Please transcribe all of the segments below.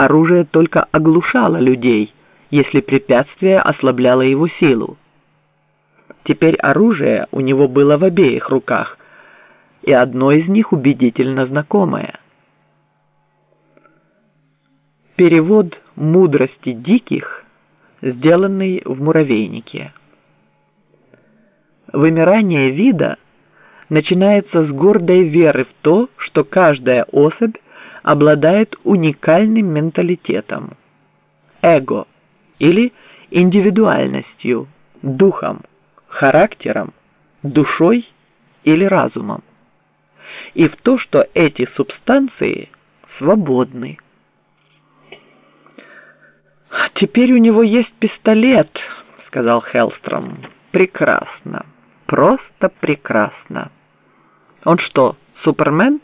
оружие только оглушало людей, если препятствие ослабляло его силу. Теперь оружие у него было в обеих руках, и одно из них убедительно знакомое. Перевод «Мудрости диких», сделанный в муравейнике. Вымирание вида начинается с гордой веры в то, что каждая особь обладает уникальным менталитетом, эго или индивидуальностью, духом, характером, душой или разумом, и в то, что эти субстанции свободны. «Теперь у него есть пистолет», — сказал Хеллстром. «Прекрасно, просто прекрасно. Он что, Супермен?»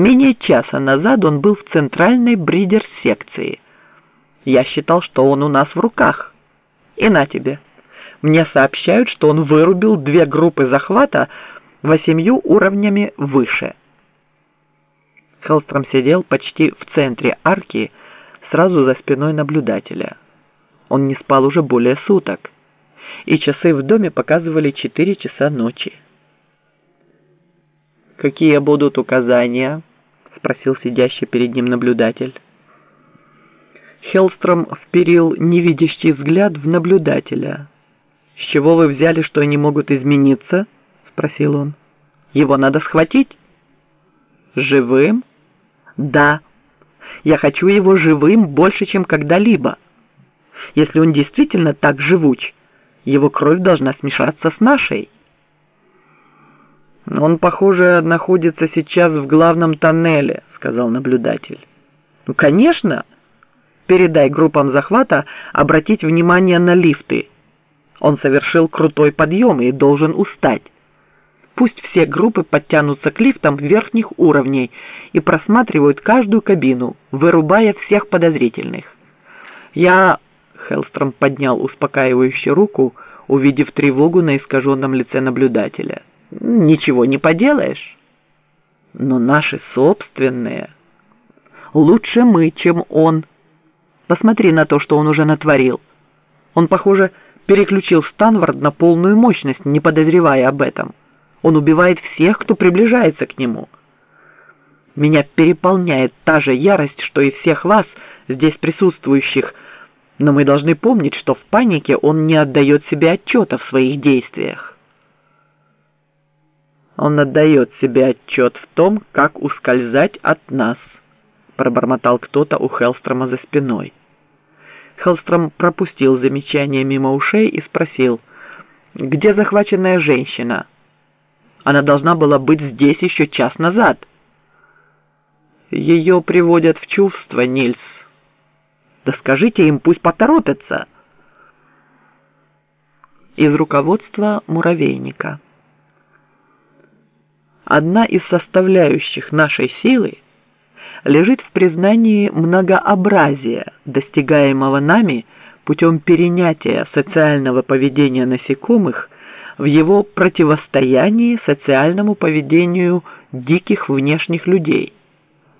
Менее часа назад он был в центральной бридер-секции. Я считал, что он у нас в руках. И на тебе. Мне сообщают, что он вырубил две группы захвата восемью уровнями выше. Хеллстром сидел почти в центре арки, сразу за спиной наблюдателя. Он не спал уже более суток, и часы в доме показывали четыре часа ночи. «Какие будут указания?» — спросил сидящий перед ним наблюдатель. Хеллстром вперил невидящий взгляд в наблюдателя. «С чего вы взяли, что они могут измениться?» — спросил он. «Его надо схватить?» «Живым?» «Да. Я хочу его живым больше, чем когда-либо. Если он действительно так живуч, его кровь должна смешаться с нашей». «Он, похоже, находится сейчас в главном тоннеле», — сказал наблюдатель. «Ну, конечно. Передай группам захвата обратить внимание на лифты. Он совершил крутой подъем и должен устать. Пусть все группы подтянутся к лифтам верхних уровней и просматривают каждую кабину, вырубая всех подозрительных. Я...» — Хеллстром поднял успокаивающую руку, увидев тревогу на искаженном лице наблюдателя — ничего не поделаешь. Но наши собственные. Лучше мы, чем он. Посмотри на то, что он уже натворил. Он, похоже, переключил Станвард на полную мощность, не подозревая об этом. Он убивает всех, кто приближается к нему. Меня переполняет та же ярость, что и всех вас, здесь присутствующих, но мы должны помнить, что в панике он не отдает себе отчета в своих действиях. Он отдает себе отчет в том, как ускользать от нас, пробормотал кто-то у Хелстрома за спиной. Хелстром пропустил замечание мимо ушей и спросил, где захваченная женщина? Она должна была быть здесь еще час назад. Ее приводят в чувство, Нильс. Да скажите им, пусть поторопятся. Из руководства муравейника. Одна из составляющих нашей силы лежит в признании многообразия, достигаемого нами путем перенятия социального поведения насекомых в его противостоянии социальному поведению диких внешних людей,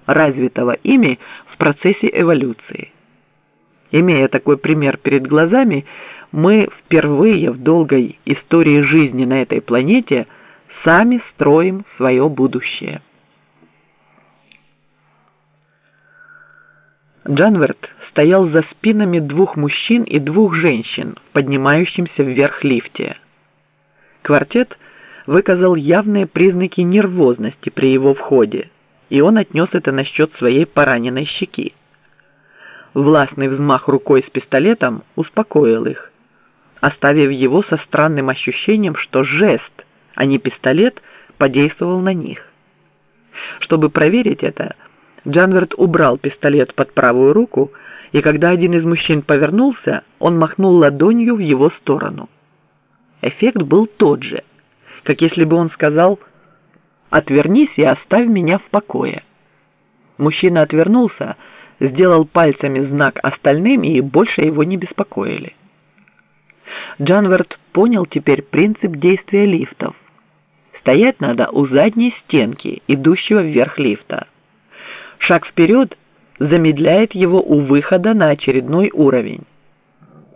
развитого ими в процессе эволюции. Имея такой пример перед глазами, мы впервые в долгой истории жизни на этой планете – сами строим свое будущее. Джанверт стоял за спинами двух мужчин и двух женщин в вверх лифте. Квартет выказал явные признаки нервозности при его входе, и он отнес это насчет своей пораненной щеки. Властный взмах рукой с пистолетом успокоил их, оставив его со странным ощущением, что жест – а не пистолет, подействовал на них. Чтобы проверить это, Джанверт убрал пистолет под правую руку, и когда один из мужчин повернулся, он махнул ладонью в его сторону. Эффект был тот же, как если бы он сказал «Отвернись и оставь меня в покое». Мужчина отвернулся, сделал пальцами знак остальным, и больше его не беспокоили. Джанверт понял теперь принцип действия лифтов. Стоять надо у задней стенки, идущего вверх лифта. Шаг вперед, замедляет его у выхода на очередной уровень.